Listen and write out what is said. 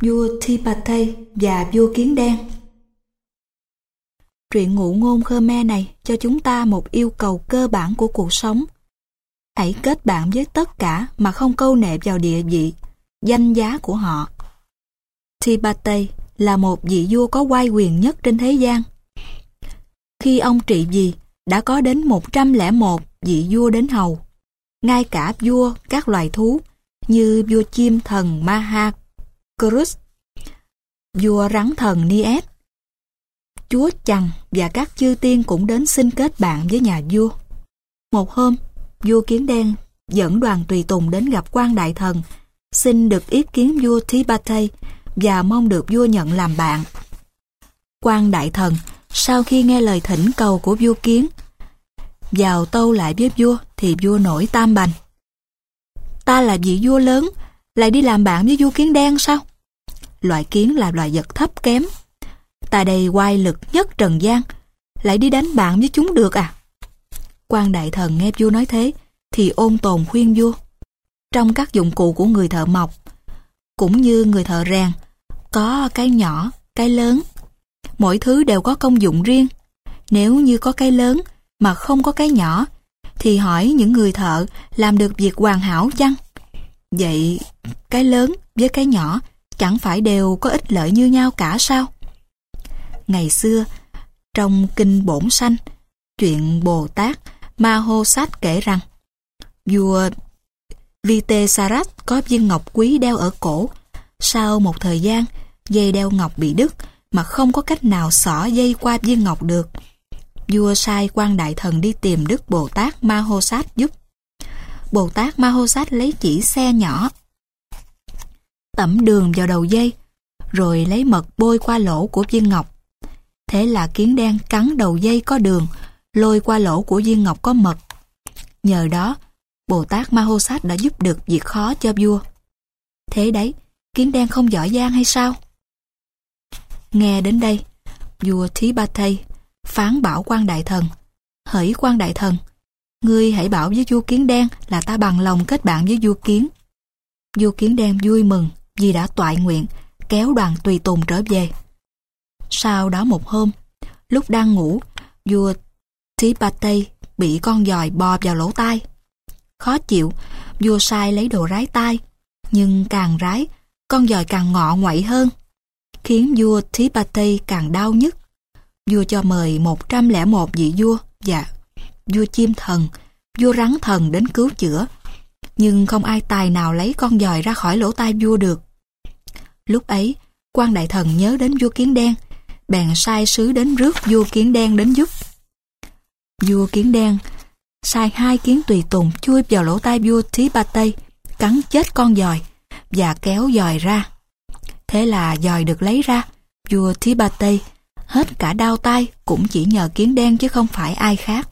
vua Tipate và vua Kiến Đen. Truyện ngụ ngôn Khmer này cho chúng ta một yêu cầu cơ bản của cuộc sống. Hãy kết bạn với tất cả mà không câu nệ vào địa vị, danh giá của họ. Tipate là một vị vua có quay quyền nhất trên thế gian. Khi ông trị vì, đã có đến 101 vị vua đến hầu. Ngay cả vua các loài thú như vua chim thần Maha Kurus, vua rắn thần Nies, chúa chằn và các chư tiên cũng đến xin kết bạn với nhà vua. Một hôm, vua Kiến Đen dẫn đoàn tùy tùng đến gặp quan đại thần, xin được ý kiến vua Thibate và mong được vua nhận làm bạn. Quan đại thần, sau khi nghe lời thỉnh cầu của vua Kiến, vào tâu lại với vua thì vua nổi tam bành. Ta là vị vua lớn, lại đi làm bạn với vua kiến đen sao? Loại kiến là loài vật thấp kém. Ta đây quay lực nhất trần gian, lại đi đánh bạn với chúng được à? quan đại thần nghe vua nói thế, thì ôn tồn khuyên vua. Trong các dụng cụ của người thợ mộc, cũng như người thợ rèn, có cái nhỏ, cái lớn. Mỗi thứ đều có công dụng riêng. Nếu như có cái lớn mà không có cái nhỏ, thì hỏi những người thợ làm được việc hoàn hảo chăng? Vậy cái lớn với cái nhỏ chẳng phải đều có ích lợi như nhau cả sao? Ngày xưa, trong Kinh Bổn Sanh, chuyện Bồ Tát Ma Hô Sát kể rằng vua Vitesarat có viên ngọc quý đeo ở cổ. Sau một thời gian, dây đeo ngọc bị đứt mà không có cách nào xỏ dây qua viên ngọc được. Vua sai quan đại thần đi tìm Đức Bồ Tát Ma Hô Sát giúp. Bồ Tát Ma Hô Sát lấy chỉ xe nhỏ, tẩm đường vào đầu dây, rồi lấy mật bôi qua lỗ của viên ngọc. Thế là kiến đen cắn đầu dây có đường, lôi qua lỗ của viên ngọc có mật. Nhờ đó, Bồ Tát Ma Hô Sát đã giúp được việc khó cho vua. Thế đấy, kiến đen không giỏi giang hay sao? Nghe đến đây, vua Thí Ba Thây phán bảo quan đại thần. Hỡi quan đại thần, ngươi hãy bảo với vua kiến đen là ta bằng lòng kết bạn với vua kiến. Vua kiến đen vui mừng vì đã toại nguyện, kéo đoàn tùy tùng trở về. Sau đó một hôm, lúc đang ngủ, vua Thipate bị con giòi bò vào lỗ tai. Khó chịu, vua sai lấy đồ rái tai, nhưng càng rái, con giòi càng ngọ ngoậy hơn, khiến vua Thipate càng đau nhức. Vua cho mời 101 vị vua và vua chim thần, vua rắn thần đến cứu chữa, nhưng không ai tài nào lấy con giòi ra khỏi lỗ tai vua được. Lúc ấy, quan đại thần nhớ đến vua kiến đen, bèn sai sứ đến rước vua kiến đen đến giúp. Vua kiến đen sai hai kiến tùy tùng chui vào lỗ tai vua Thí Ba Tây, cắn chết con giòi và kéo giòi ra. Thế là giòi được lấy ra, vua Thí Ba Tây hết cả đau tay cũng chỉ nhờ kiến đen chứ không phải ai khác.